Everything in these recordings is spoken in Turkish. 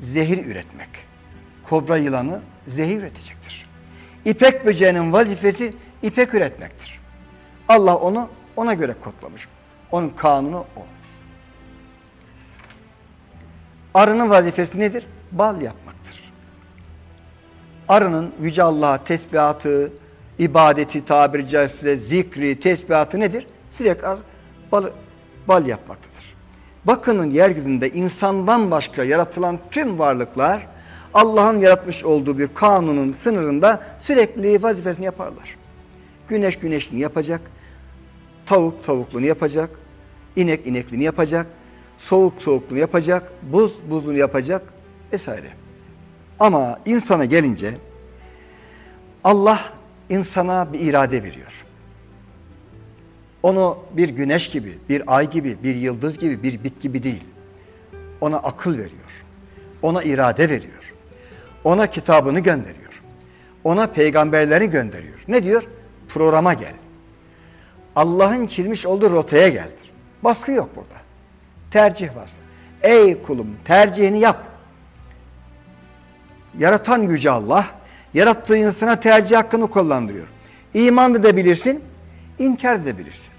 zehir üretmek. Kobra yılanı zehir üretecektir. İpek böceğinin vazifesi ipek üretmektir. Allah onu ona göre kodlamış. Onun kanunu o. Arının vazifesi nedir? Bal yapmaktır. Arının Yüce Allah'a tesbihatı, ibadeti tabiri caizse zikri, tesbihatı nedir? Sürekli ar, bal, bal yapmaktadır. Bakının yeryüzünde insandan başka yaratılan tüm varlıklar Allah'ın yaratmış olduğu bir kanunun sınırında sürekli vazifesini yaparlar. Güneş güneşliğini yapacak, tavuk tavukluğunu yapacak, inek inekliğini yapacak, soğuk soğukluğunu yapacak, buz buzluğunu yapacak vesaire. Ama insana gelince Allah insana bir irade veriyor. Onu bir güneş gibi, bir ay gibi, bir yıldız gibi, bir bit gibi değil. Ona akıl veriyor. Ona irade veriyor. Ona kitabını gönderiyor. Ona peygamberleri gönderiyor. Ne diyor? Programa gel. Allah'ın çizmiş olduğu rotaya geldir. Baskı yok burada. Tercih varsa. Ey kulum tercihini yap. Yaratan Yüce Allah, yarattığı insana tercih hakkını kullandırıyor. İman edebilirsin, inkar edebilirsin.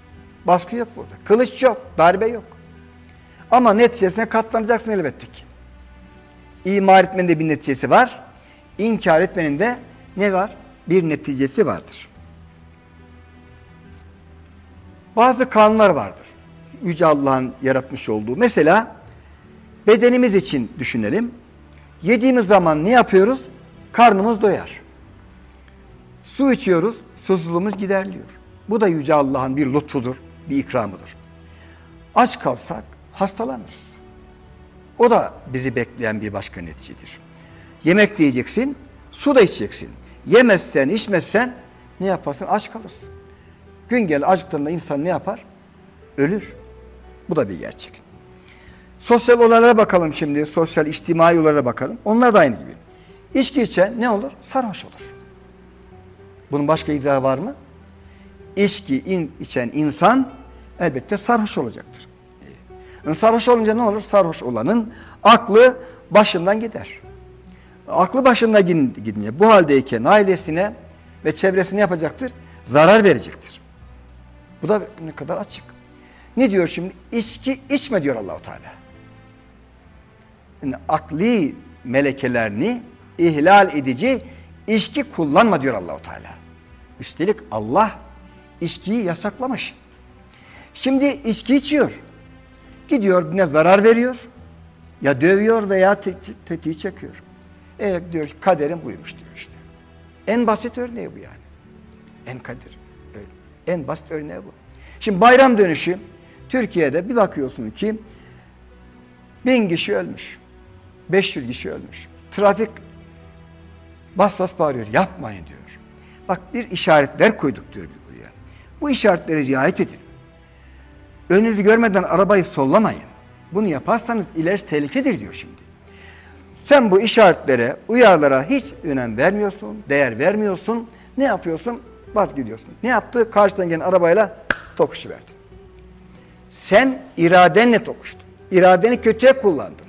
Baskı yok burada. Kılıç yok, darbe yok. Ama neticesine katlanacaksın elbette ki. İman etmenin de bir neticesi var. İnkar etmenin de ne var? Bir neticesi vardır. Bazı kanunlar vardır. Yüce Allah'ın yaratmış olduğu. Mesela bedenimiz için düşünelim. Yediğimiz zaman ne yapıyoruz? Karnımız doyar. Su içiyoruz, susuzluğumuz giderliyor. Bu da Yüce Allah'ın bir lütfudur, bir ikramıdır. Aç kalsak hastalanırız. O da bizi bekleyen bir başka neticedir. Yemek de yiyeceksin, su da içeceksin. Yemezsen, içmezsen ne yaparsın? Aç kalırsın. Gün gel acıktığında insan ne yapar? Ölür. Bu da bir gerçek. Sosyal olaylara bakalım şimdi. Sosyal, içtimai olaylara bakalım. Onlar da aynı gibi. İçki içen ne olur? Sarhoş olur. Bunun başka izahı var mı? İçki in, içen insan elbette sarhoş olacaktır. E, sarhoş olunca ne olur? Sarhoş olanın aklı başından gider. Aklı başında gidince bu haldeyken ailesine ve çevresine yapacaktır? Zarar verecektir. Bu da ne kadar açık. Ne diyor şimdi? İçki içme diyor Allahu Teala. Yani akli melekelerini ihlal edici içki kullanma diyor Allahu Teala. Üstelik Allah içkiyi yasaklamış. Şimdi içki içiyor. Gidiyor ne zarar veriyor ya dövüyor veya tetiği çekiyor. E diyor kaderim buymuş diyor işte. En basit örneği bu yani. En kadir. En basit örneği bu. Şimdi bayram dönüşü Türkiye'de bir bakıyorsun ki bin kişi ölmüş. 500 kişi ölmüş. Trafik bas bas bağırıyor. Yapmayın diyor. Bak bir işaretler koyduk diyor. Bu işaretleri riayet edin. Önünüzü görmeden arabayı sollamayın. Bunu yaparsanız ilerisi tehlikedir diyor şimdi. Sen bu işaretlere, uyarılara hiç önem vermiyorsun, değer vermiyorsun. Ne yapıyorsun? Bak gidiyorsun. Ne yaptı? Karşıdan gelen arabayla tokuşu verdin. Sen iradenle tokuştun. İradeni kötüye kullandın.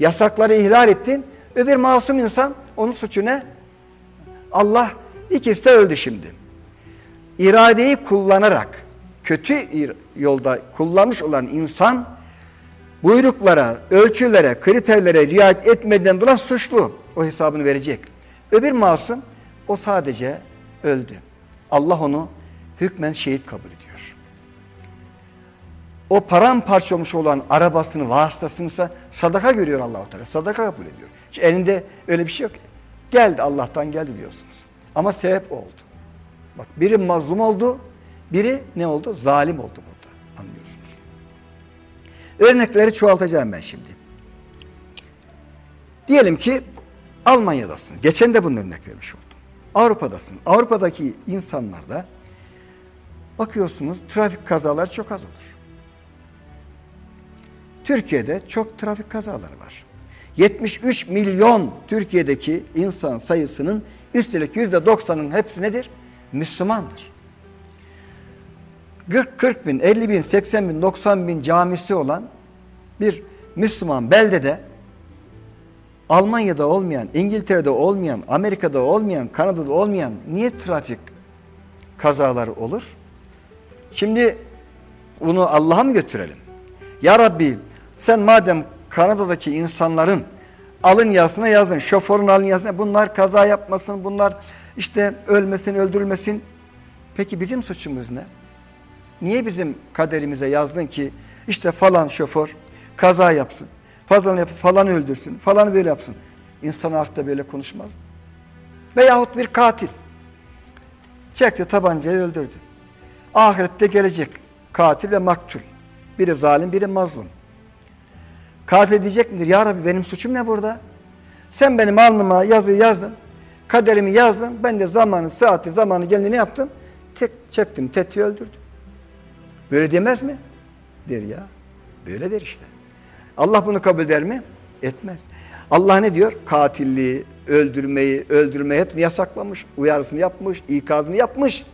Yasakları ihlal ettin. Öbür masum insan onun suçu ne? Allah ikisi de öldü şimdi. İradeyi kullanarak kötü yolda kullanmış olan insan buyruklara, ölçülere, kriterlere riayet etmeden dolayı suçlu. O hesabını verecek. Öbür masum o sadece öldü. Allah onu hükmen şehit kabul ediyor. O paramparça olmuş olan arabasını, vasıtasını sadaka görüyor Allah-u Teala. Sadaka kabul ediyor. Hiç elinde öyle bir şey yok. Geldi Allah'tan geldi diyorsunuz. Ama sebep oldu. Bak biri mazlum oldu, biri ne oldu? Zalim oldu burada. Anlıyorsunuz. Örnekleri çoğaltacağım ben şimdi. Diyelim ki Almanya'dasın. Geçen de bunun örnek vermiş oldum. Avrupa'dasın. Avrupa'daki insanlarda bakıyorsunuz trafik kazaları çok az olur. Türkiye'de çok trafik kazaları var. 73 milyon Türkiye'deki insan sayısının üstelik %90'ın hepsi nedir? Müslümandır. 40, 40 bin, 50 bin, 80 bin, 90 bin camisi olan bir Müslüman beldede Almanya'da olmayan, İngiltere'de olmayan, Amerika'da olmayan, Kanada'da olmayan niye trafik kazaları olur? Şimdi bunu Allah'a mı götürelim? Ya Rabbi sen madem Kanada'daki insanların alın yazısına yazdın, şoförün alın yazısına bunlar kaza yapmasın, bunlar işte ölmesin, öldürülmesin. Peki bizim suçumuz ne? Niye bizim kaderimize yazdın ki işte falan şoför kaza yapsın, falan yap, falan öldürsün, falan böyle yapsın. İnsan artık böyle konuşmaz. Veyahut bir katil çekti tabancayı öldürdü. Ahirette gelecek katil ve maktul. Biri zalim, biri mazlum. Katil diyecek midir? Ya Rabbi benim suçum ne burada? Sen benim alnıma yazıyı yazdın. Kaderimi yazdın. Ben de zamanı, saati, zamanı geldi ne yaptım? Tek çektim, tetiği öldürdüm. Böyle demez mi? Der ya. Böyle der işte. Allah bunu kabul eder mi? Etmez. Allah ne diyor? Katilliği, öldürmeyi, öldürmeyi hepsini yasaklamış. Uyarısını yapmış, ikazını yapmış.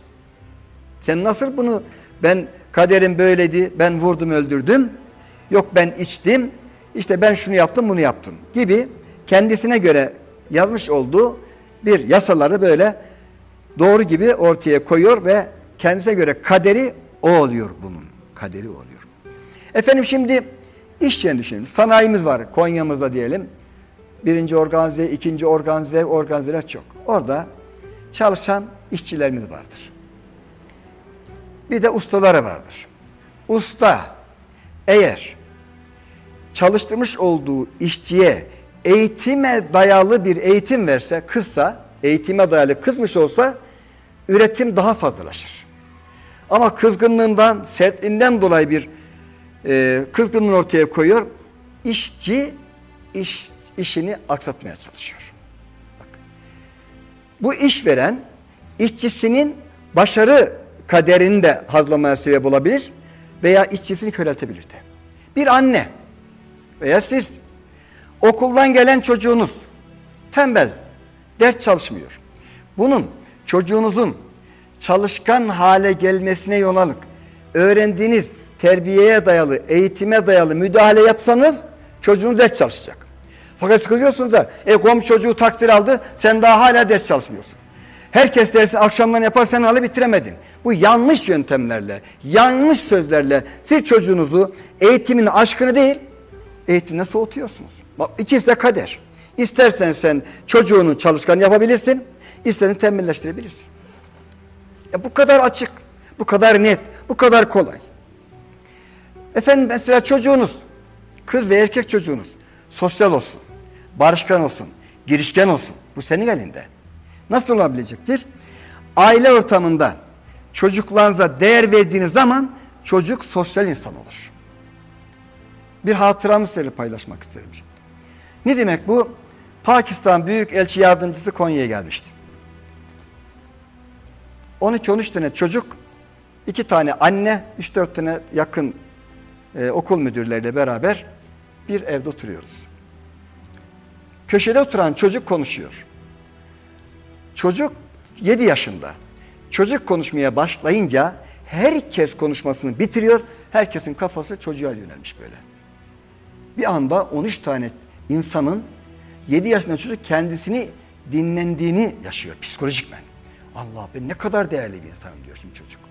Sen nasıl bunu ben kaderim böyledi, ben vurdum öldürdüm. Yok ben içtim, işte ben şunu yaptım bunu yaptım gibi kendisine göre yazmış olduğu bir yasaları böyle doğru gibi ortaya koyuyor ve kendisine göre kaderi o oluyor bunun. Kaderi o oluyor. Efendim şimdi iş yerini düşünün. Sanayimiz var Konya'mızda diyelim. Birinci organize, ikinci organize, organizeler çok. Orada çalışan işçilerimiz vardır. Bir de ustaları vardır. Usta eğer çalıştırmış olduğu işçiye eğitime dayalı bir eğitim verse, kızsa, eğitime dayalı kızmış olsa üretim daha fazlalaşır. Ama kızgınlığından, sertliğinden dolayı bir e, kızgınlığını ortaya koyuyor. İşçi iş, işini aksatmaya çalışıyor. Bak. Bu işveren işçisinin başarı kaderini de hazırlamaya sebep olabilir veya işçisini köreltebilir de. Bir anne veya siz okuldan gelen çocuğunuz tembel, ders çalışmıyor. Bunun çocuğunuzun çalışkan hale gelmesine yönelik öğrendiğiniz terbiyeye dayalı, eğitime dayalı müdahale yapsanız çocuğunuz ders çalışacak. Fakat sıkılıyorsunuz da e komşu çocuğu takdir aldı sen daha hala ders çalışmıyorsun. Herkes dersi akşamdan yapar sen hala bitiremedin. Bu yanlış yöntemlerle, yanlış sözlerle siz çocuğunuzu eğitimin aşkını değil eğitimden soğutuyorsunuz. Bak de kader. İstersen sen çocuğunu çalışkan yapabilirsin, istersen tembelleştirebilirsin. Ya bu kadar açık, bu kadar net, bu kadar kolay. Efendim mesela çocuğunuz, kız ve erkek çocuğunuz sosyal olsun, barışkan olsun, girişken olsun. Bu senin elinde. Nasıl olabilecektir? Aile ortamında çocuklarınıza değer verdiğiniz zaman çocuk sosyal insan olur. Bir hatıramı sizinle paylaşmak isterim. Ne demek bu? Pakistan Büyük Elçi Yardımcısı Konya'ya gelmişti. 12-13 tane çocuk, iki tane anne, 3-4 tane yakın e, okul müdürleriyle beraber bir evde oturuyoruz. Köşede oturan çocuk konuşuyor. Çocuk 7 yaşında. Çocuk konuşmaya başlayınca herkes konuşmasını bitiriyor. Herkesin kafası çocuğa yönelmiş böyle. Bir anda 13 tane insanın 7 yaşında çocuk kendisini dinlendiğini yaşıyor psikolojik ben. Allah ben ne kadar değerli bir insanım diyor şimdi çocuk.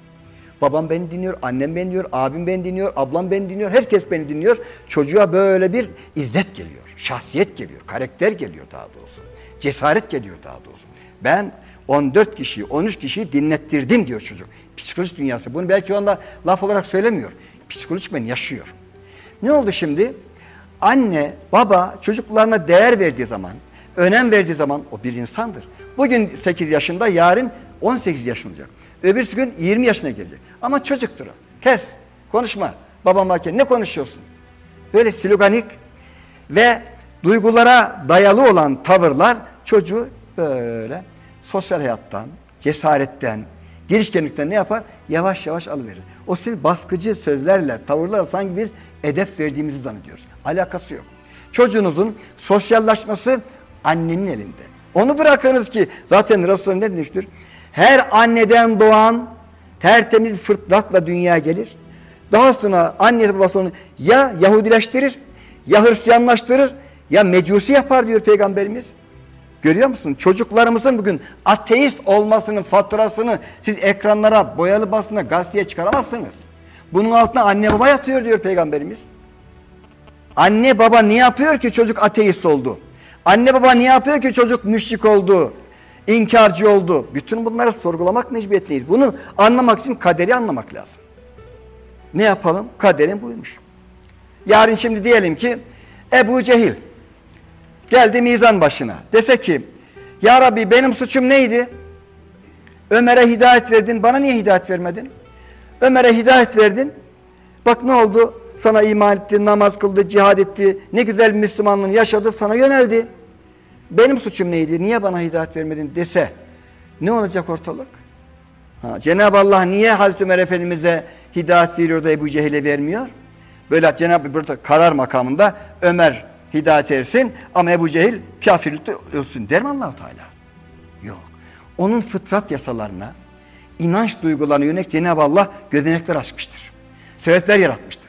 Babam beni dinliyor, annem beni dinliyor, abim beni dinliyor, ablam beni dinliyor, herkes beni dinliyor. Çocuğa böyle bir izzet geliyor, şahsiyet geliyor, karakter geliyor daha doğrusu. Cesaret geliyor daha doğrusu. Ben 14 kişiyi, 13 kişiyi dinlettirdim diyor çocuk. Psikolojik dünyası. Bunu belki onda laf olarak söylemiyor. Psikolojik ben yaşıyor. Ne oldu şimdi? Anne, baba çocuklarına değer verdiği zaman, önem verdiği zaman o bir insandır. Bugün 8 yaşında, yarın 18 yaşında olacak. Öbürsü gün 20 yaşına gelecek. Ama çocuktur o. Kes, konuşma. Babam varken ne konuşuyorsun? Böyle sloganik ve duygulara dayalı olan tavırlar çocuğu böyle sosyal hayattan, cesaretten, girişkenlikten ne yapar? Yavaş yavaş alıverir. O siz baskıcı sözlerle, tavırlarla sanki biz edep verdiğimizi zannediyoruz. Alakası yok. Çocuğunuzun sosyallaşması annenin elinde. Onu bırakınız ki zaten Resulullah ne demiştir? Her anneden doğan tertemiz fırtlatla dünya gelir. Daha sonra anne babası onu ya Yahudileştirir, ya Hristiyanlaştırır, Ya mecusi yapar diyor peygamberimiz. Görüyor musun? Çocuklarımızın bugün ateist olmasının faturasını siz ekranlara, boyalı basına, gazeteye çıkaramazsınız. Bunun altına anne baba yatıyor diyor peygamberimiz. Anne baba niye yapıyor ki çocuk ateist oldu? Anne baba niye yapıyor ki çocuk müşrik oldu? inkarcı oldu. Bütün bunları sorgulamak mecburiyetindeyiz. Bunu anlamak için kaderi anlamak lazım. Ne yapalım? Kaderin buymuş. Yarın şimdi diyelim ki Ebu Cehil geldi mizan başına. Dese ki Ya Rabbi benim suçum neydi? Ömer'e hidayet verdin. Bana niye hidayet vermedin? Ömer'e hidayet verdin. Bak ne oldu? Sana iman etti, namaz kıldı, cihad etti. Ne güzel Müslümanlığını yaşadı, sana yöneldi. Benim suçum neydi? Niye bana hidayet vermedin dese ne olacak ortalık? Cenab-ı Allah niye Hazreti Ömer Efendimiz'e hidayet veriyor da Ebu Cehil'e vermiyor? Böyle Cenab-ı burada karar makamında Ömer hidayet ersin ama Ebu Cehil kafirlikte ölsün der mi allah Teala? Yok. Onun fıtrat yasalarına, inanç duygularına yönelik Cenab-ı Allah gözenekler açmıştır. Sebepler yaratmıştır.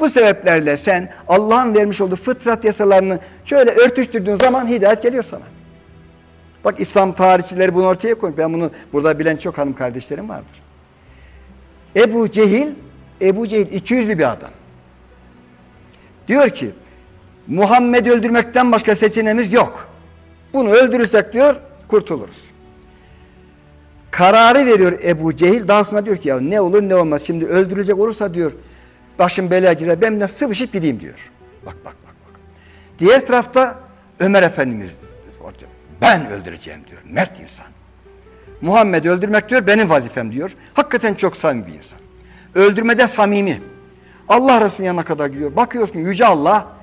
Bu sebeplerle sen Allah'ın vermiş olduğu fıtrat yasalarını şöyle örtüştürdüğün zaman hidayet geliyor sana. Bak İslam tarihçileri bunu ortaya koymuş. Ben bunu burada bilen çok hanım kardeşlerim vardır. Ebu Cehil, Ebu Cehil 200'lü bir adam. Diyor ki Muhammed'i öldürmekten başka seçeneğimiz yok. Bunu öldürürsek diyor kurtuluruz. Kararı veriyor Ebu Cehil. Daha sonra diyor ki ya ne olur ne olmaz. Şimdi öldürecek olursa diyor başım belaya girer. Ben de sıvışıp gideyim diyor. Bak bak bak. bak. Diğer tarafta Ömer Efendimiz orada ben öldüreceğim diyor. Mert insan. Muhammed öldürmek diyor benim vazifem diyor. Hakikaten çok samimi bir insan. Öldürmede samimi. Allah Resulü'nün yanına kadar gidiyor. Bakıyorsun Yüce Allah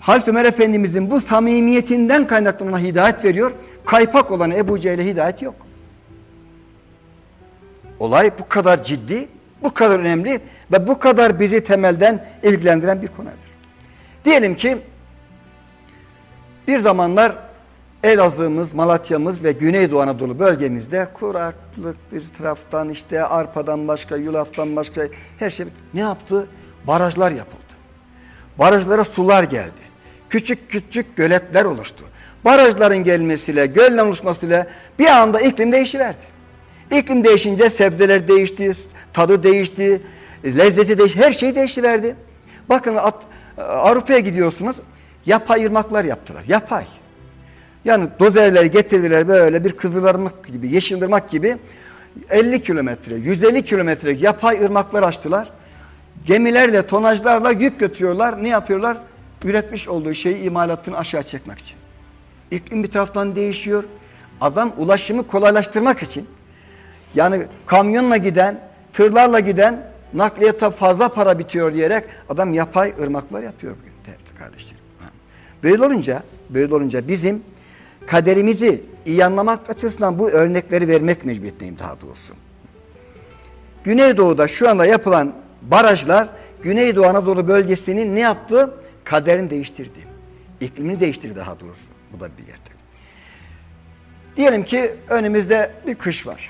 Hazreti Ömer Efendimizin bu samimiyetinden kaynaklanan hidayet veriyor. Kaypak olan Ebu Cehil'e hidayet yok. Olay bu kadar ciddi, bu kadar önemli ve bu kadar bizi temelden ilgilendiren bir konudur. Diyelim ki bir zamanlar Elazığ'ımız, Malatya'mız ve Güneydoğu Anadolu bölgemizde kuraklık bir taraftan işte arpadan başka, yulaftan başka her şey ne yaptı? Barajlar yapıldı. Barajlara sular geldi. Küçük küçük göletler oluştu. Barajların gelmesiyle, göllerin oluşmasıyla bir anda iklim değişiverdi. İklim değişince sebzeler değişti, tadı değişti, lezzeti değişti, her şey değişiverdi. Bakın Avrupa'ya gidiyorsunuz, yapay ırmaklar yaptılar, yapay. Yani dozerleri getirdiler böyle bir kızılırmak gibi, yeşilırmak gibi 50 kilometre, 150 kilometre yapay ırmaklar açtılar. Gemilerle, tonajlarla yük götürüyorlar. Ne yapıyorlar? Üretmiş olduğu şeyi imalatını aşağı çekmek için. İklim bir taraftan değişiyor. Adam ulaşımı kolaylaştırmak için yani kamyonla giden, tırlarla giden nakliyata fazla para bitiyor diyerek adam yapay ırmaklar yapıyor bugün değerli kardeşlerim. Böyle olunca, böyle olunca bizim kaderimizi iyi anlamak açısından bu örnekleri vermek mecburiyetindeyim daha doğrusu. Güneydoğu'da şu anda yapılan barajlar Güneydoğu Anadolu bölgesinin ne yaptı? Kaderini değiştirdi. İklimini değiştirdi daha doğrusu. Bu da bir gerçek. Diyelim ki önümüzde bir kış var.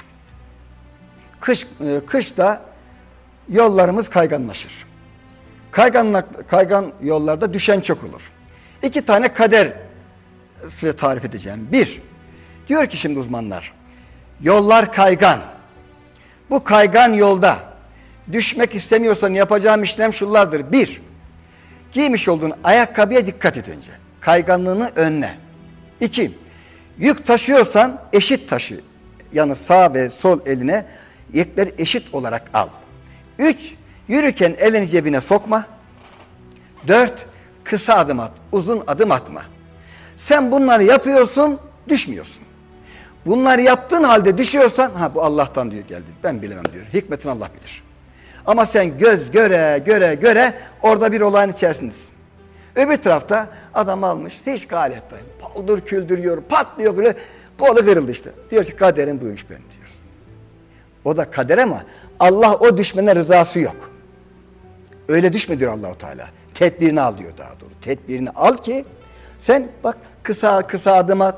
Kış, e, kışta yollarımız kayganlaşır. Kaygan, kaygan yollarda düşen çok olur. İki tane kader size tarif edeceğim. Bir, diyor ki şimdi uzmanlar, yollar kaygan. Bu kaygan yolda düşmek istemiyorsan yapacağım işlem şunlardır. Bir, giymiş olduğun ayakkabıya dikkat et önce. Kayganlığını önle. İki, yük taşıyorsan eşit taşı. Yani sağ ve sol eline yekleri eşit olarak al. Üç, yürürken elini cebine sokma. Dört, kısa adım at, uzun adım atma. Sen bunları yapıyorsun, düşmüyorsun. Bunları yaptığın halde düşüyorsan, ha bu Allah'tan diyor geldi. Ben bilemem diyor. Hikmetini Allah bilir. Ama sen göz göre göre göre orada bir olayın içerisindesin. Öbür tarafta adam almış hiç gayret değil. Paldır küldürüyor, patlıyor böyle. Kolu kırıldı işte. Diyor ki kaderim buymuş benim diyor. O da kader ama Allah o düşmene rızası yok. Öyle düşme diyor Allahu Teala. Tedbirini al diyor daha doğru. Tedbirini al ki sen bak kısa kısa adım at.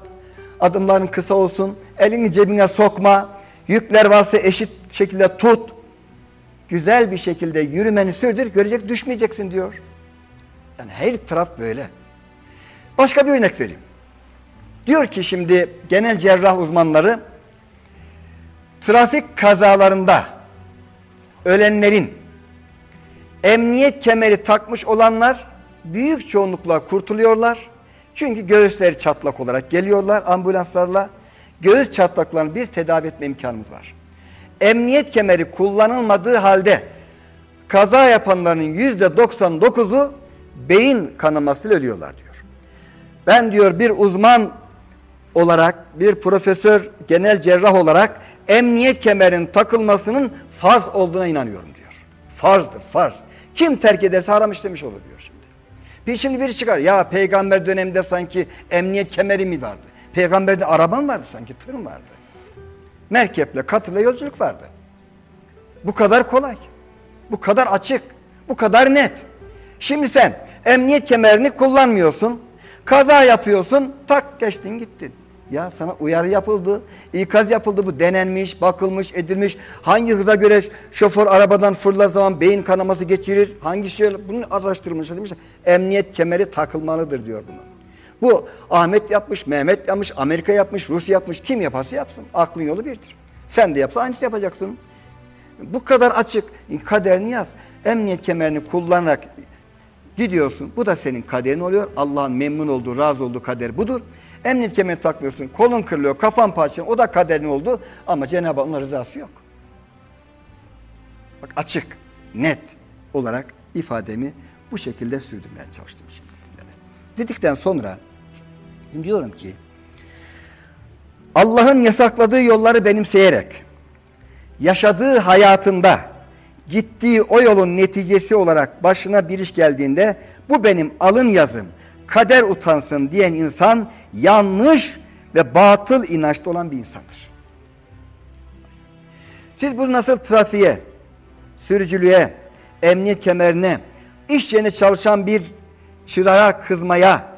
Adımların kısa olsun. Elini cebine sokma. Yükler varsa eşit şekilde tut. Güzel bir şekilde yürümeni sürdür. Görecek düşmeyeceksin diyor. Yani her taraf böyle. Başka bir örnek vereyim. Diyor ki şimdi genel cerrah uzmanları trafik kazalarında ölenlerin emniyet kemeri takmış olanlar büyük çoğunlukla kurtuluyorlar. Çünkü göğüsleri çatlak olarak geliyorlar ambulanslarla. Göğüs çatlaklarını bir tedavi etme imkanımız var. Emniyet kemeri kullanılmadığı halde kaza yapanların yüzde 99'u beyin kanamasıyla ölüyorlar diyor. Ben diyor bir uzman olarak, bir profesör, genel cerrah olarak emniyet kemerinin takılmasının farz olduğuna inanıyorum diyor. Farzdır, farz. Kim terk ederse haram işlemiş olur diyor şimdi. Bir şimdi biri çıkar. Ya peygamber döneminde sanki emniyet kemeri mi vardı? Peygamberde araba mı vardı sanki? Tır vardı? Merkeple, katırla yolculuk vardı. Bu kadar kolay. Bu kadar açık. Bu kadar net. Şimdi sen emniyet kemerini kullanmıyorsun. Kaza yapıyorsun. Tak geçtin gittin. Ya sana uyarı yapıldı, ikaz yapıldı bu denenmiş, bakılmış, edilmiş. Hangi hıza göre şoför arabadan fırlar zaman beyin kanaması geçirir? Hangi şey bunu araştırılmış demiş. Emniyet kemeri takılmalıdır diyor bunu. Bu Ahmet yapmış, Mehmet yapmış, Amerika yapmış, Rus yapmış. Kim yaparsa yapsın. Aklın yolu birdir. Sen de yapsa aynısı yapacaksın. Bu kadar açık. Kaderini yaz. Emniyet kemerini kullanarak gidiyorsun. Bu da senin kaderin oluyor. Allah'ın memnun olduğu, razı olduğu kader budur. Emniyet kemerini takmıyorsun. Kolun kırılıyor, kafan parçalanıyor. O da kaderin oldu. Ama Cenab-ı Allah'ın rızası yok. Bak açık, net olarak ifademi bu şekilde sürdürmeye çalıştım şimdi sizlere. Dedikten sonra diyorum ki Allah'ın yasakladığı yolları benimseyerek yaşadığı hayatında gittiği o yolun neticesi olarak başına bir iş geldiğinde bu benim alın yazım, kader utansın diyen insan yanlış ve batıl inançta olan bir insandır. Siz bunu nasıl trafiğe, sürücülüğe, emniyet kemerine, iş yerine çalışan bir çırağa kızmaya,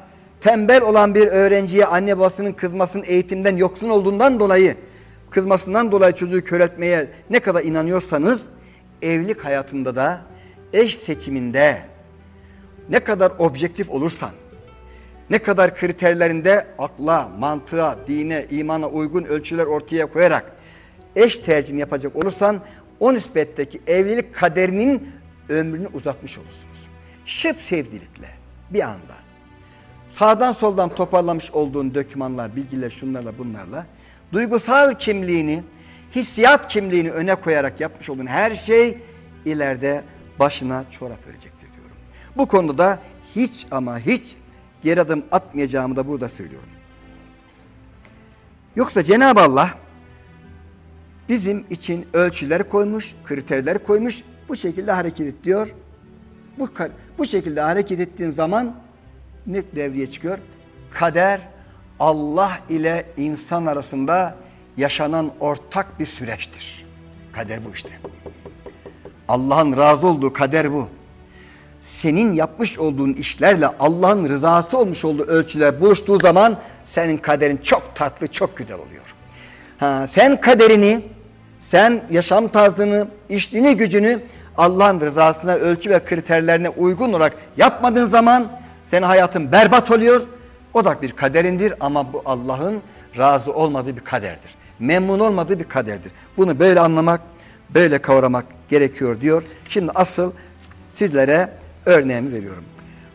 tembel olan bir öğrenciye anne babasının kızmasının eğitimden yoksun olduğundan dolayı kızmasından dolayı çocuğu köretmeye ne kadar inanıyorsanız evlilik hayatında da eş seçiminde ne kadar objektif olursan ne kadar kriterlerinde akla, mantığa, dine, imana uygun ölçüler ortaya koyarak eş tercihini yapacak olursan o nispetteki evlilik kaderinin ömrünü uzatmış olursunuz. Şıp sevdilikle bir anda sağdan soldan toparlamış olduğun dokümanlar, bilgiler şunlarla bunlarla duygusal kimliğini, hissiyat kimliğini öne koyarak yapmış olduğun her şey ileride başına çorap örecektir diyorum. Bu konuda hiç ama hiç geri adım atmayacağımı da burada söylüyorum. Yoksa Cenab-ı Allah bizim için ölçüleri koymuş, kriterleri koymuş. Bu şekilde hareket et diyor. Bu, bu şekilde hareket ettiğin zaman ne devreye çıkıyor? Kader Allah ile insan arasında yaşanan ortak bir süreçtir. Kader bu işte. Allah'ın razı olduğu kader bu. Senin yapmış olduğun işlerle Allah'ın rızası olmuş olduğu ölçüler buluştuğu zaman senin kaderin çok tatlı, çok güzel oluyor. Ha, sen kaderini, sen yaşam tarzını, işliğini, gücünü Allah'ın rızasına, ölçü ve kriterlerine uygun olarak yapmadığın zaman senin hayatın berbat oluyor. O da bir kaderindir ama bu Allah'ın razı olmadığı bir kaderdir. Memnun olmadığı bir kaderdir. Bunu böyle anlamak, böyle kavramak gerekiyor diyor. Şimdi asıl sizlere örneğimi veriyorum.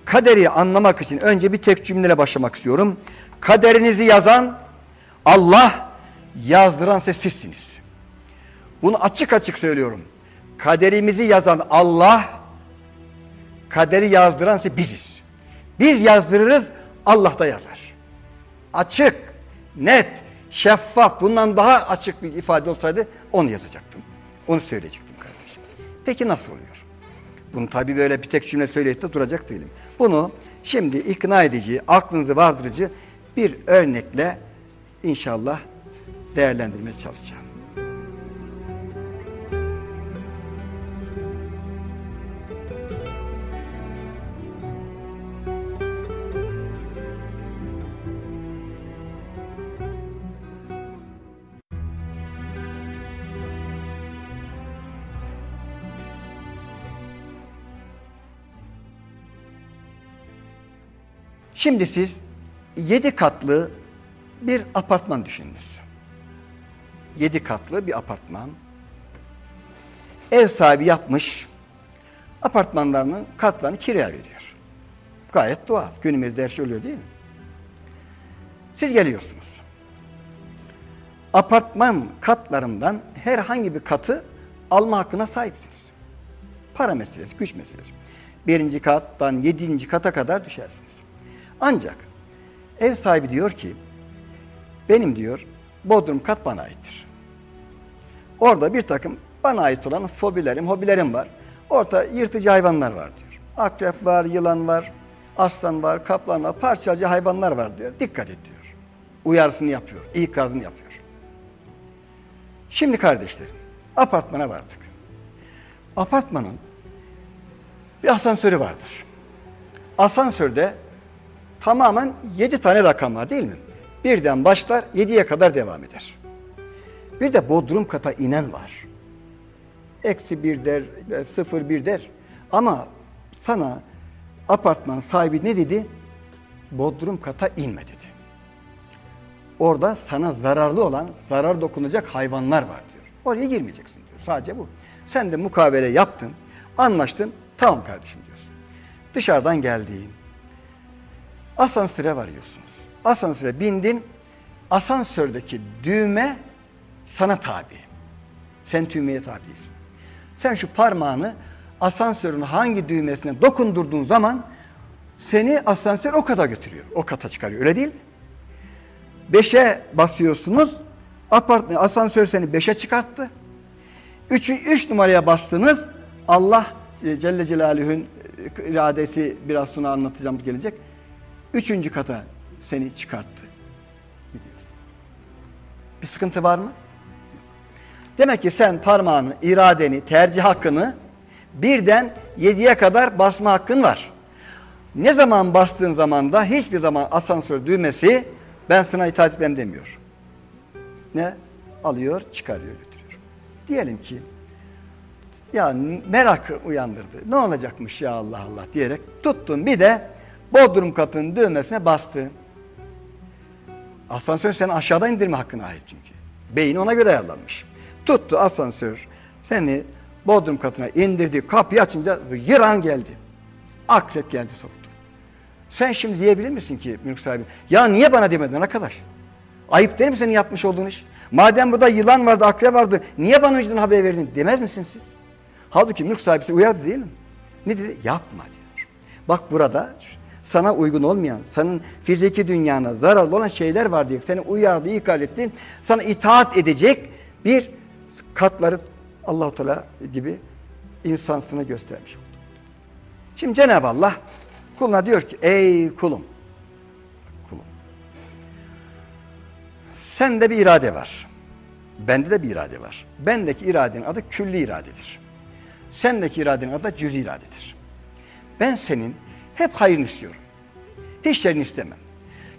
Kaderi anlamak için önce bir tek cümleyle başlamak istiyorum. Kaderinizi yazan Allah, yazdıran ise sizsiniz. Bunu açık açık söylüyorum. Kaderimizi yazan Allah, kaderi yazdıran ise biziz. Biz yazdırırız, Allah da yazar. Açık, net, şeffaf, bundan daha açık bir ifade olsaydı onu yazacaktım. Onu söyleyecektim kardeşim. Peki nasıl oluyor? Bunu tabii böyle bir tek cümle söyleyip de duracak değilim. Bunu şimdi ikna edici, aklınızı vardırıcı bir örnekle inşallah değerlendirmeye çalışacağım. Şimdi siz yedi katlı bir apartman düşününüz. Yedi katlı bir apartman. Ev sahibi yapmış, apartmanlarının katlarını kiraya veriyor. Gayet doğal. Günümüzde her şey oluyor değil mi? Siz geliyorsunuz. Apartman katlarından herhangi bir katı alma hakkına sahipsiniz. Para meselesi, güç meselesi. Birinci kattan yedinci kata kadar düşersiniz. Ancak ev sahibi diyor ki, benim diyor, bodrum kat bana aittir. Orada bir takım bana ait olan fobilerim, hobilerim var. Orada yırtıcı hayvanlar var diyor. Akrep var, yılan var, aslan var, kaplan var, parçacı hayvanlar var diyor. Dikkat et diyor. Uyarısını yapıyor, ikazını yapıyor. Şimdi kardeşlerim, apartmana vardık. Apartmanın bir asansörü vardır. Asansörde tamamen yedi tane rakam var değil mi? Birden başlar, yediye kadar devam eder. Bir de bodrum kata inen var. Eksi bir der, sıfır bir der. Ama sana apartman sahibi ne dedi? Bodrum kata inme dedi. Orada sana zararlı olan, zarar dokunacak hayvanlar var diyor. Oraya girmeyeceksin diyor. Sadece bu. Sen de mukavele yaptın, anlaştın, tamam kardeşim diyorsun. Dışarıdan geldiğin, asansöre varıyorsunuz. Asansöre bindin, asansördeki düğme sana tabi. Sen düğmeye tabisin. Sen şu parmağını asansörün hangi düğmesine dokundurduğun zaman seni asansör o kata götürüyor. O kata çıkarıyor. Öyle değil? Beşe basıyorsunuz. Apartman, asansör seni beşe çıkarttı. Üçü, üç numaraya bastınız. Allah Celle Celaluhu'nun iradesi biraz sonra anlatacağım gelecek. Üçüncü kata seni çıkarttı. Gidiyorsun. Bir sıkıntı var mı? Demek ki sen parmağını, iradeni, tercih hakkını birden yediye kadar basma hakkın var. Ne zaman bastığın zaman da hiçbir zaman asansör düğmesi ben sana itaat etmem demiyor. Ne? Alıyor, çıkarıyor, götürüyor. Diyelim ki ya merak uyandırdı. Ne olacakmış ya Allah Allah diyerek tuttun bir de bodrum katının düğmesine bastın. Asansör seni aşağıda indirme hakkına ait çünkü. Beyin ona göre ayarlanmış. Tuttu asansör seni bodrum katına indirdi. Kapıyı açınca yıran geldi. Akrep geldi soktu. Sen şimdi diyebilir misin ki mülk sahibi? Ya niye bana demedin arkadaş? Ayıp değil mi senin yapmış olduğun iş? Madem burada yılan vardı, akrep vardı, niye bana önceden haber verdin demez misiniz siz? Halbuki mülk sahibisi uyardı değil mi? Ne dedi? Yapma diyor. Bak burada sana uygun olmayan, senin fiziki dünyana zararlı olan şeyler var diyor. Seni uyardı, ikaz etti. Sana itaat edecek bir katları allah Teala gibi insansını göstermiş oldu. Şimdi Cenab-ı Allah kuluna diyor ki ey kulum kulum sende bir irade var. Bende de bir irade var. Bendeki iradenin adı külli iradedir. Sendeki iradenin adı da cüz iradedir. Ben senin hep hayrını istiyorum. Hiç şerini istemem.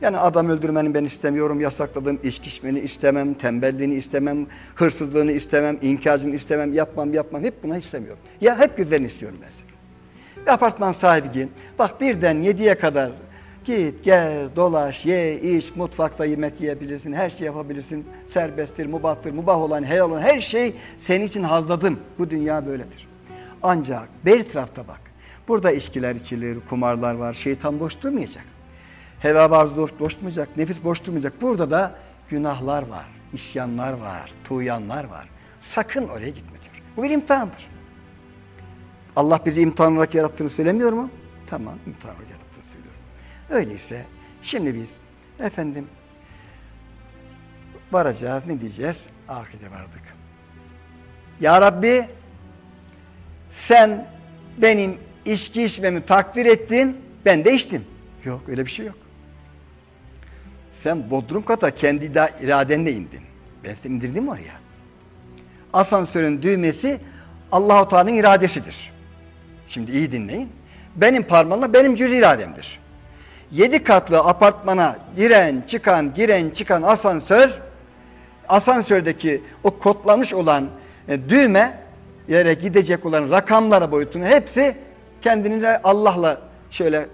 Yani adam öldürmeni ben istemiyorum, yasakladığım içki içmeni istemem, tembelliğini istemem, hırsızlığını istemem, inkarcını istemem, yapmam yapmam hep buna istemiyorum. Ya hep güzelini istiyorum ben senin. Bir apartman sahibi git, bak birden yediye kadar git, gez, dolaş, ye, iç, mutfakta yemek yiyebilirsin, her şey yapabilirsin, serbesttir, mubahtır, mubah olan, helal olan her şey senin için hazladım. Bu dünya böyledir. Ancak bir tarafta bak, burada içkiler içilir, kumarlar var, şeytan boş durmayacak. Heva var boş, durmayacak, nefis boş durmayacak. Burada da günahlar var, isyanlar var, tuğyanlar var. Sakın oraya gitme diyor. Bu bir imtihandır. Allah bizi imtihan olarak yarattığını söylemiyor mu? Tamam, imtihan olarak yarattığını söylüyor. Öyleyse şimdi biz efendim varacağız, ne diyeceğiz? Ahirete vardık. Ya Rabbi sen benim içki içmemi takdir ettin, ben de içtim. Yok öyle bir şey yok. Sen bodrum kata kendi iradenle indin. Ben seni indirdim oraya. Asansörün düğmesi Allahu Teala'nın iradesidir. Şimdi iyi dinleyin. Benim parmağımla benim cüz irademdir. Yedi katlı apartmana giren çıkan giren çıkan asansör asansördeki o kodlanmış olan e, düğme yere gidecek olan rakamlara boyutunu hepsi kendini Allah'la şöyle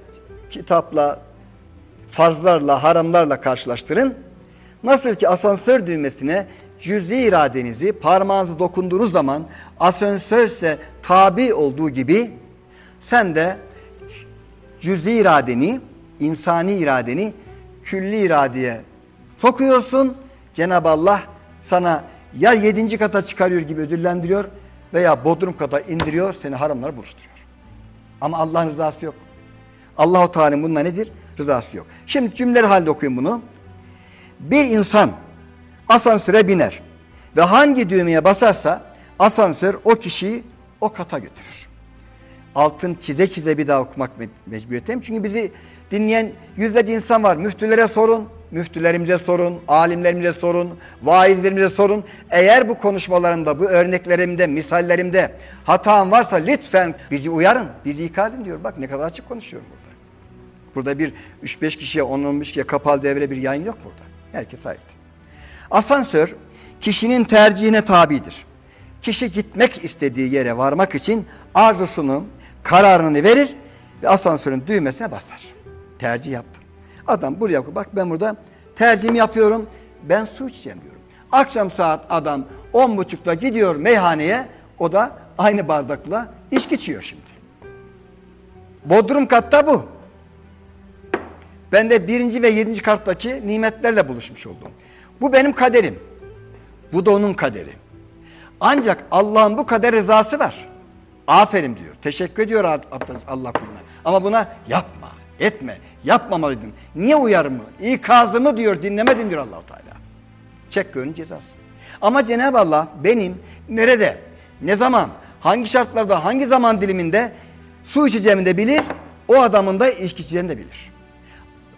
kitapla farzlarla, haramlarla karşılaştırın. Nasıl ki asansör düğmesine cüz'i iradenizi parmağınızı dokunduğunuz zaman asansörse tabi olduğu gibi sen de cüz'i iradeni, insani iradeni külli iradeye sokuyorsun. Cenab-ı Allah sana ya yedinci kata çıkarıyor gibi ödüllendiriyor veya bodrum kata indiriyor seni haramlar buluşturuyor. Ama Allah'ın rızası yok. Allahu Teala'nın bunda nedir? Rızası yok. Şimdi cümleleri halde okuyun bunu. Bir insan asansöre biner ve hangi düğmeye basarsa asansör o kişiyi o kata götürür. Altın çize çize bir daha okumak mecburiyetiyim. Çünkü bizi dinleyen yüzlerce insan var. Müftülere sorun, müftülerimize sorun, alimlerimize sorun, vaizlerimize sorun. Eğer bu konuşmalarımda, bu örneklerimde, misallerimde hatam varsa lütfen bizi uyarın, bizi ikaz edin diyor. Bak ne kadar açık konuşuyorum burada. Burada bir 3-5 kişiye, 10-15 kişiye kapalı devre bir yayın yok burada. Herkes ait. Asansör kişinin tercihine tabidir. Kişi gitmek istediği yere varmak için arzusunu, kararını verir ve asansörün düğmesine basar. Tercih yaptım. Adam buraya bak ben burada tercihimi yapıyorum. Ben su içeceğim diyorum. Akşam saat adam on buçukta gidiyor meyhaneye. O da aynı bardakla içki içiyor şimdi. Bodrum katta bu. Ben de birinci ve yedinci karttaki nimetlerle buluşmuş oldum. Bu benim kaderim. Bu da onun kaderi. Ancak Allah'ın bu kader rızası var. Aferin diyor. Teşekkür ediyor Allah kuluna. Ama buna yapma, etme, yapmamalıydın. Niye uyarımı, ikazımı diyor, dinlemedim diyor Allahu Teala. Çek gönlün cezası. Ama Cenab-ı Allah benim nerede, ne zaman, hangi şartlarda, hangi zaman diliminde su içeceğimi de bilir, o adamın da içki içeceğini de bilir.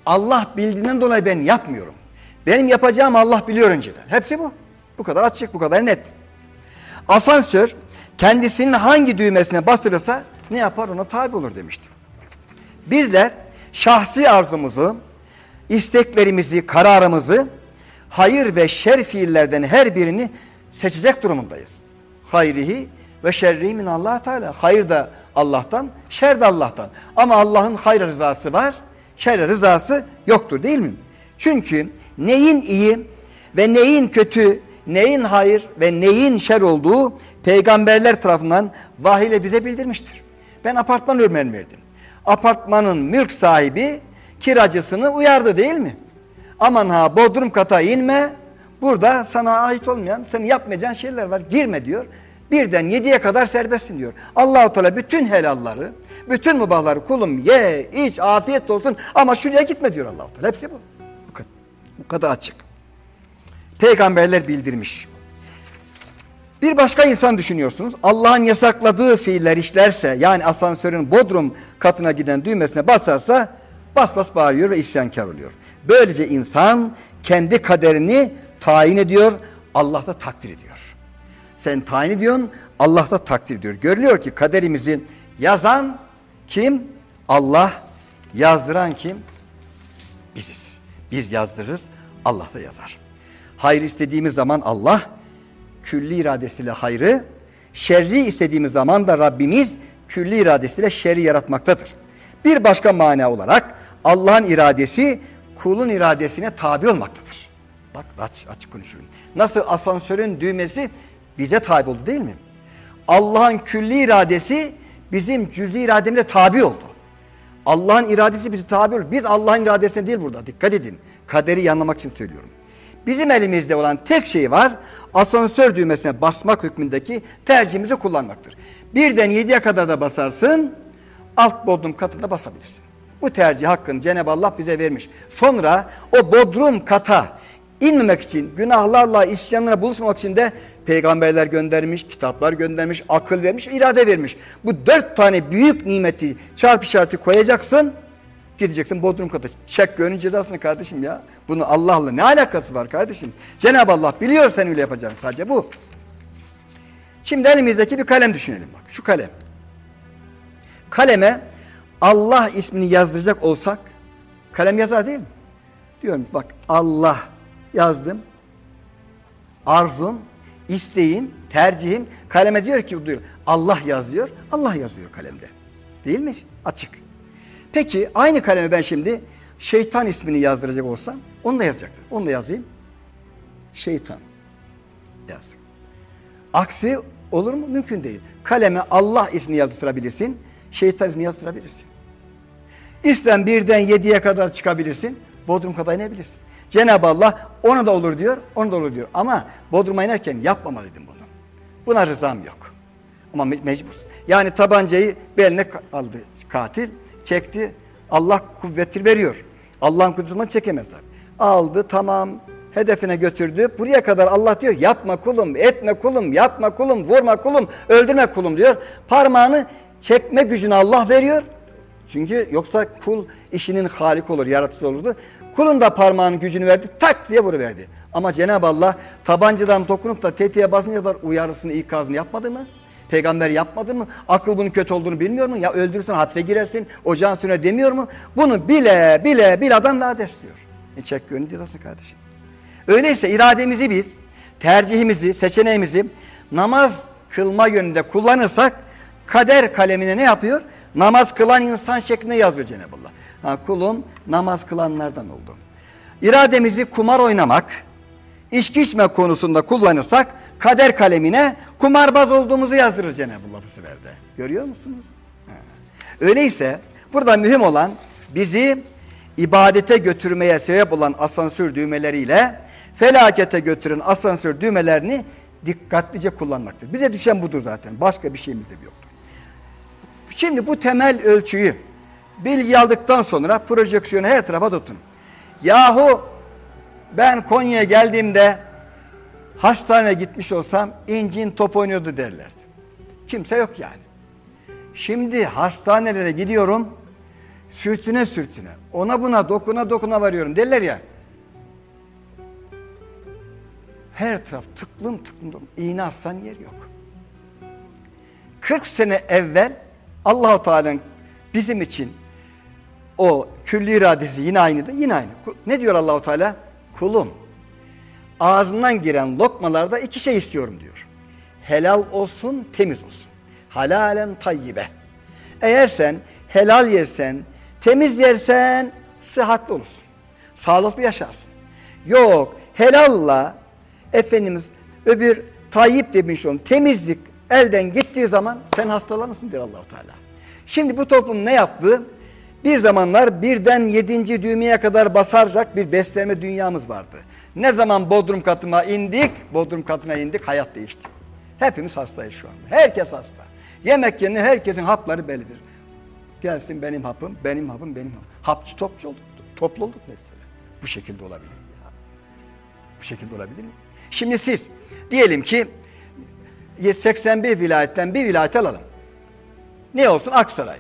Allah bildiğinden dolayı ben yapmıyorum. Benim yapacağım Allah biliyor önceden. Hepsi bu. Bu kadar açık, bu kadar net. Asansör kendisinin hangi düğmesine bastırırsa ne yapar ona tabi olur demiştim. Bizler şahsi arzumuzu, isteklerimizi, kararımızı hayır ve şer fiillerden her birini seçecek durumundayız. Hayrihi ve şerrihi min Allah Teala. Hayır da Allah'tan, şer de Allah'tan. Ama Allah'ın hayır rızası var, şer rızası yoktur değil mi? Çünkü neyin iyi ve neyin kötü, neyin hayır ve neyin şer olduğu peygamberler tarafından vahiyle bize bildirmiştir. Ben apartman örneğini verdim. Apartmanın mülk sahibi kiracısını uyardı değil mi? Aman ha bodrum kata inme, burada sana ait olmayan, senin yapmayacağın şeyler var, girme diyor. Birden yediye kadar serbestsin diyor. Allahu Teala bütün helalları, bütün mubahları kulum ye, iç, afiyet olsun ama şuraya gitme diyor Allahu Teala. Hepsi bu. Bu kadar açık. Peygamberler bildirmiş. Bir başka insan düşünüyorsunuz. Allah'ın yasakladığı fiiller işlerse yani asansörün bodrum katına giden düğmesine basarsa bas bas bağırıyor ve isyankar oluyor. Böylece insan kendi kaderini tayin ediyor, Allah da takdir ediyor. Sen tayin ediyorsun, Allah da takdir ediyor. Görülüyor ki kaderimizi yazan kim? Allah. Yazdıran kim? Biziz. Biz yazdırırız, Allah da yazar. Hayır istediğimiz zaman Allah, külli iradesiyle hayrı, şerri istediğimiz zaman da Rabbimiz külli iradesiyle şerri yaratmaktadır. Bir başka mana olarak Allah'ın iradesi kulun iradesine tabi olmaktadır. Bak aç, açık konuşuyorum. Nasıl asansörün düğmesi bize tabi oldu değil mi? Allah'ın külli iradesi bizim cüz'i irademize tabi oldu. Allah'ın iradesi bizi tabi oldu. Biz Allah'ın iradesine değil burada. Dikkat edin. Kaderi anlamak için söylüyorum. Bizim elimizde olan tek şey var. Asansör düğmesine basmak hükmündeki tercihimizi kullanmaktır. Birden yediye kadar da basarsın. Alt bodrum katında basabilirsin. Bu tercih hakkını Cenab-ı Allah bize vermiş. Sonra o bodrum kata inmemek için, günahlarla, isyanlara buluşmamak için de peygamberler göndermiş, kitaplar göndermiş, akıl vermiş, irade vermiş. Bu dört tane büyük nimeti çarpı işareti koyacaksın. Gideceksin bodrum kata. Çek gönül cezasını kardeşim ya. Bunu Allah'la ne alakası var kardeşim? Cenab-ı Allah biliyor sen öyle yapacaksın. Sadece bu. Şimdi elimizdeki bir kalem düşünelim bak. Şu kalem. Kaleme Allah ismini yazdıracak olsak kalem yazar değil mi? Diyorum bak Allah yazdım. Arzum, isteğim, tercihim kaleme diyor ki diyor Allah yazıyor. Allah yazıyor kalemde. Değil mi? Açık. Peki aynı kalemi ben şimdi şeytan ismini yazdıracak olsam onu da yazacaktır. Onu da yazayım. Şeytan yazdık. Aksi olur mu? Mümkün değil. Kaleme Allah ismini yazdırabilirsin. Şeytan ismini yazdırabilirsin. İsten birden yediye kadar çıkabilirsin. Bodrum kadar inebilirsin. Cenab-ı Allah onu da olur diyor, onu da olur diyor. Ama Bodrum'a inerken yapmamalıydım bunu. Buna rızam yok. Ama me mecbursun. Yani tabancayı beline aldı katil, çekti. Allah kuvveti veriyor. Allah'ın kudretini çekemezler. Aldı tamam hedefine götürdü. Buraya kadar Allah diyor yapma kulum, etme kulum, yapma kulum, vurma kulum, öldürme kulum diyor. Parmağını çekme gücünü Allah veriyor. Çünkü yoksa kul işinin halik olur, yaratıcı olurdu. Kulun da parmağının gücünü verdi, tak diye vuruverdi. Ama Cenab-ı Allah tabancadan dokunup da tetiğe basınca kadar uyarısını, ikazını yapmadı mı? Peygamber yapmadı mı? Akıl bunun kötü olduğunu bilmiyor mu? Ya öldürürsen hapse girersin, ocağın sürüne demiyor mu? Bunu bile bile bile adam daha diyor. E çek gönlü cezası kardeşim. Öyleyse irademizi biz, tercihimizi, seçeneğimizi namaz kılma yönünde kullanırsak kader kalemine ne yapıyor? Namaz kılan insan şeklinde yazıyor Cenab-ı Allah. Ha, kulum namaz kılanlardan oldu. İrademizi kumar oynamak, içki içme konusunda kullanırsak kader kalemine kumarbaz olduğumuzu yazdırır Cenab-ı bu sefer de. Görüyor musunuz? Öyleyse burada mühim olan bizi ibadete götürmeye sebep olan asansör düğmeleriyle felakete götüren asansör düğmelerini dikkatlice kullanmaktır. Bize düşen budur zaten. Başka bir şeyimiz de yoktur. Şimdi bu temel ölçüyü bilgi aldıktan sonra projeksiyonu her tarafa tutun. Yahu ben Konya'ya geldiğimde hastaneye gitmiş olsam incin top oynuyordu derlerdi. Kimse yok yani. Şimdi hastanelere gidiyorum sürtüne sürtüne ona buna dokuna dokuna varıyorum derler ya. Her taraf tıklım tıklım iğne assan yer yok. 40 sene evvel Allahu Teala'nın bizim için o külli iradesi yine aynıydı, yine aynı. Ne diyor Allahu Teala? Kulum, ağzından giren lokmalarda iki şey istiyorum diyor. Helal olsun, temiz olsun. Halalen tayyibe. Eğer sen helal yersen, temiz yersen sıhhatli olursun. Sağlıklı yaşarsın. Yok, helalla Efendimiz öbür tayyip demiş onun temizlik elden gittiği zaman sen hastalanırsın diyor Allahu Teala. Şimdi bu toplum ne yaptı? Bir zamanlar birden yedinci düğmeye kadar basarcak bir beslenme dünyamız vardı. Ne zaman bodrum katına indik, bodrum katına indik hayat değişti. Hepimiz hastayız şu anda. Herkes hasta. Yemek yenir herkesin hapları bellidir. Gelsin benim hapım, benim hapım, benim hapım. Hapçı topçu olduk, toplu olduk mu? Bu şekilde olabilir mi? Bu şekilde olabilir mi? Şimdi siz diyelim ki 81 vilayetten bir vilayet alalım. Ne olsun? Aksaray.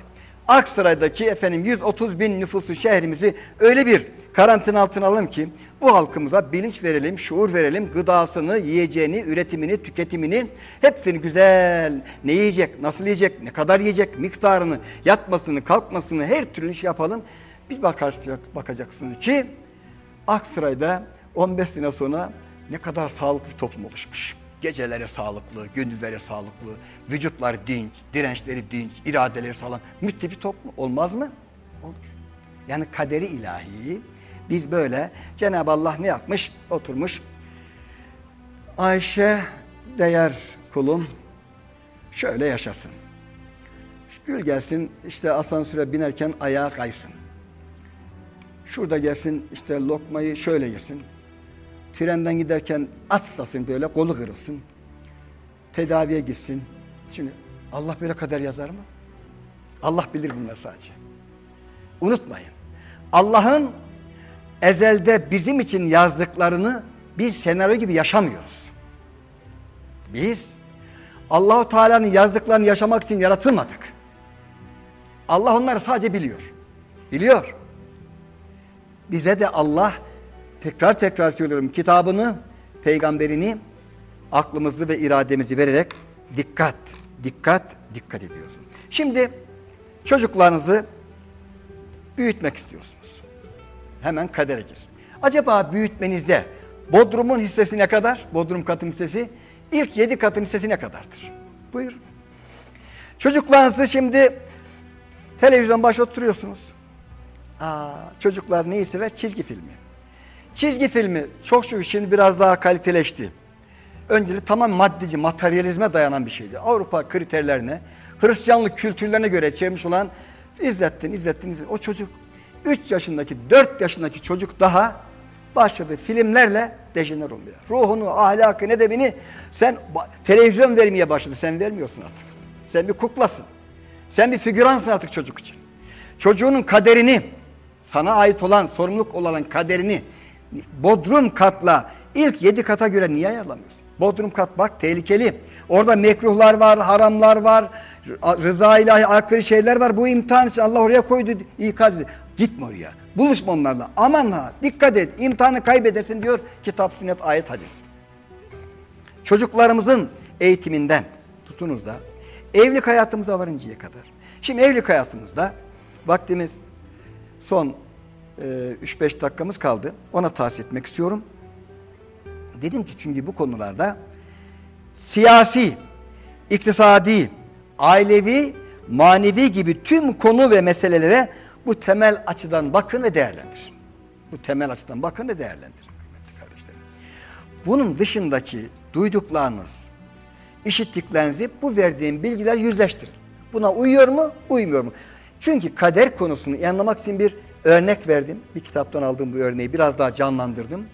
Aksaray'daki efendim 130 bin nüfuslu şehrimizi öyle bir karantina altına alalım ki bu halkımıza bilinç verelim, şuur verelim, gıdasını, yiyeceğini, üretimini, tüketimini hepsini güzel ne yiyecek, nasıl yiyecek, ne kadar yiyecek, miktarını, yatmasını, kalkmasını her türlü şey yapalım. Bir bakacak, bakacaksınız ki Aksaray'da 15 sene sonra ne kadar sağlıklı bir toplum oluşmuş. Geceleri sağlıklı, gündüzleri sağlıklı, vücutlar dinç, dirençleri dinç, iradeleri sağlam. Müthiş bir toplum olmaz mı? Olur. Yani kaderi ilahi biz böyle Cenab-ı Allah ne yapmış? Oturmuş. Ayşe değer kulum şöyle yaşasın. Gül gelsin işte asansöre binerken ayağa kaysın. Şurada gelsin işte lokmayı şöyle yesin. Trenden giderken atlasın böyle kolu kırılsın. Tedaviye gitsin. Şimdi Allah böyle kader yazar mı? Allah bilir bunlar sadece. Unutmayın. Allah'ın ezelde bizim için yazdıklarını biz senaryo gibi yaşamıyoruz. Biz Allahu Teala'nın yazdıklarını yaşamak için yaratılmadık. Allah onları sadece biliyor. Biliyor. Bize de Allah tekrar tekrar söylüyorum kitabını, peygamberini aklımızı ve irademizi vererek dikkat, dikkat, dikkat ediyorsun. Şimdi çocuklarınızı büyütmek istiyorsunuz. Hemen kadere gir. Acaba büyütmenizde Bodrum'un hissesi ne kadar? Bodrum katın hissesi ilk yedi katın hissesi ne kadardır? Buyurun. Çocuklarınızı şimdi televizyon baş oturuyorsunuz. Aa, çocuklar neyi sever? Çizgi filmi. Çizgi filmi çok şükür şimdi biraz daha kaliteleşti. Öncelik tamam maddeci, materyalizme dayanan bir şeydi. Avrupa kriterlerine, Hristiyanlık kültürlerine göre çevirmiş olan izlettin, izlettin, izlettin. O çocuk 3 yaşındaki, 4 yaşındaki çocuk daha başladı filmlerle dejener olmaya. Ruhunu, ahlakını, edebini sen televizyon vermeye başladı. Sen vermiyorsun artık. Sen bir kuklasın. Sen bir figüransın artık çocuk için. Çocuğunun kaderini, sana ait olan, sorumluluk olan kaderini bodrum katla ilk yedi kata göre niye ayarlamıyorsun? Bodrum kat bak tehlikeli. Orada mekruhlar var, haramlar var, rıza ilahi aykırı şeyler var. Bu imtihan için Allah oraya koydu, ikaz edin. Gitme oraya. Buluşma onlarla. Aman ha dikkat et imtihanı kaybedersin diyor kitap, sünnet, ayet, hadis. Çocuklarımızın eğitiminden tutunuz da evlilik hayatımıza varıncaya kadar. Şimdi evlilik hayatımızda vaktimiz son 3-5 dakikamız kaldı. Ona tahsis etmek istiyorum. Dedim ki çünkü bu konularda siyasi, iktisadi, ailevi, manevi gibi tüm konu ve meselelere bu temel açıdan bakın ve değerlendirin. Bu temel açıdan bakın ve kardeşlerim. Bunun dışındaki duyduklarınız, işittiklerinizi bu verdiğim bilgiler yüzleştirin. Buna uyuyor mu, uymuyor mu? Çünkü kader konusunu anlamak için bir örnek verdim. Bir kitaptan aldığım bu örneği biraz daha canlandırdım.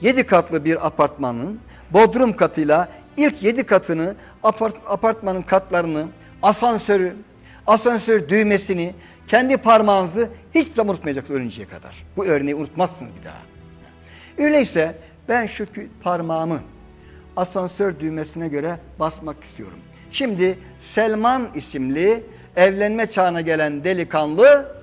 Yedi katlı bir apartmanın bodrum katıyla ilk yedi katını, apart, apartmanın katlarını, asansörü, asansör düğmesini, kendi parmağınızı hiç zaman unutmayacaksınız ölünceye kadar. Bu örneği unutmazsınız bir daha. Öyleyse ben şu parmağımı asansör düğmesine göre basmak istiyorum. Şimdi Selman isimli evlenme çağına gelen delikanlı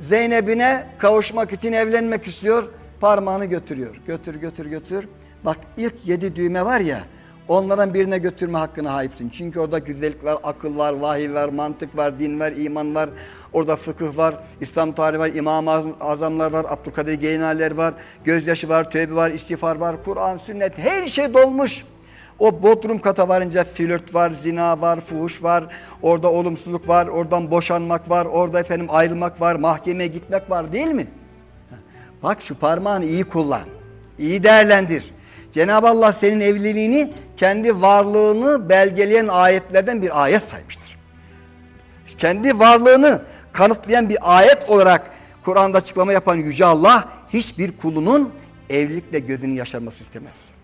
Zeynep'ine kavuşmak için evlenmek istiyor. Parmağını götürüyor. Götür götür götür. Bak ilk yedi düğme var ya onlardan birine götürme hakkına sahipsin. Çünkü orada güzellik var, akıl var, vahiy var, mantık var, din var, iman var. Orada fıkıh var, İslam tarihi var, İmam-ı Azamlar var, Abdülkadir Geynaniler var, gözyaşı var, tövbe var, istiğfar var, Kur'an, sünnet her şey dolmuş. O bodrum kata varınca flört var, zina var, fuhuş var, orada olumsuzluk var, oradan boşanmak var, orada efendim ayrılmak var, mahkemeye gitmek var değil mi? Bak şu parmağını iyi kullan, iyi değerlendir. Cenab-ı Allah senin evliliğini kendi varlığını belgeleyen ayetlerden bir ayet saymıştır. Kendi varlığını kanıtlayan bir ayet olarak Kur'an'da açıklama yapan Yüce Allah hiçbir kulunun evlilikle gözünü yaşarması istemez.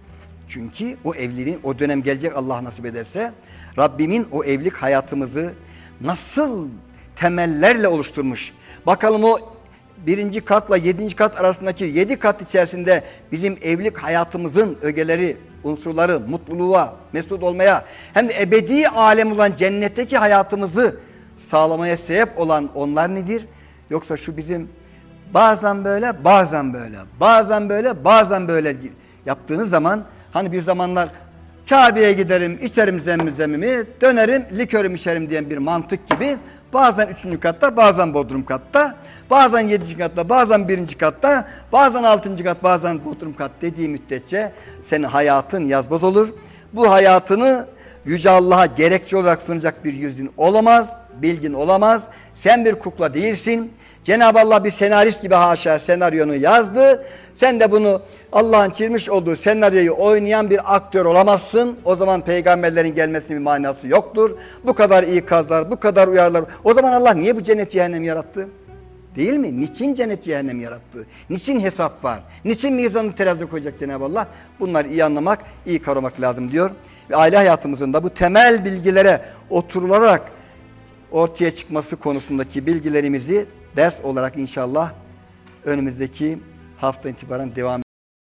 Çünkü o evliliğin o dönem gelecek Allah nasip ederse Rabbimin o evlilik hayatımızı nasıl temellerle oluşturmuş. Bakalım o birinci katla yedinci kat arasındaki yedi kat içerisinde bizim evlilik hayatımızın ögeleri, unsurları, mutluluğa, mesut olmaya hem de ebedi alem olan cennetteki hayatımızı sağlamaya sebep olan onlar nedir? Yoksa şu bizim bazen böyle, bazen böyle, bazen böyle, bazen böyle yaptığınız zaman hani bir zamanlar Kabe'ye giderim, içerim zemzemimi, dönerim, likörüm içerim diyen bir mantık gibi bazen üçüncü katta, bazen bodrum katta, bazen yedinci katta, bazen birinci katta, bazen altıncı kat, bazen bodrum kat dediği müddetçe senin hayatın yazmaz olur. Bu hayatını Yüce Allah'a gerekçe olarak sunacak bir yüzün olamaz, bilgin olamaz. Sen bir kukla değilsin. Cenab-ı Allah bir senarist gibi haşa senaryonu yazdı. Sen de bunu Allah'ın çizmiş olduğu senaryoyu oynayan bir aktör olamazsın. O zaman peygamberlerin gelmesinin bir manası yoktur. Bu kadar ikazlar, bu kadar uyarılar. O zaman Allah niye bu cennet cehennem yarattı? Değil mi? Niçin cennet cehennem yarattı? Niçin hesap var? Niçin mizanı terazi koyacak Cenab-ı Allah? Bunları iyi anlamak, iyi kavramak lazım diyor. Ve aile hayatımızın da bu temel bilgilere oturularak ortaya çıkması konusundaki bilgilerimizi ders olarak inşallah önümüzdeki hafta itibaren devam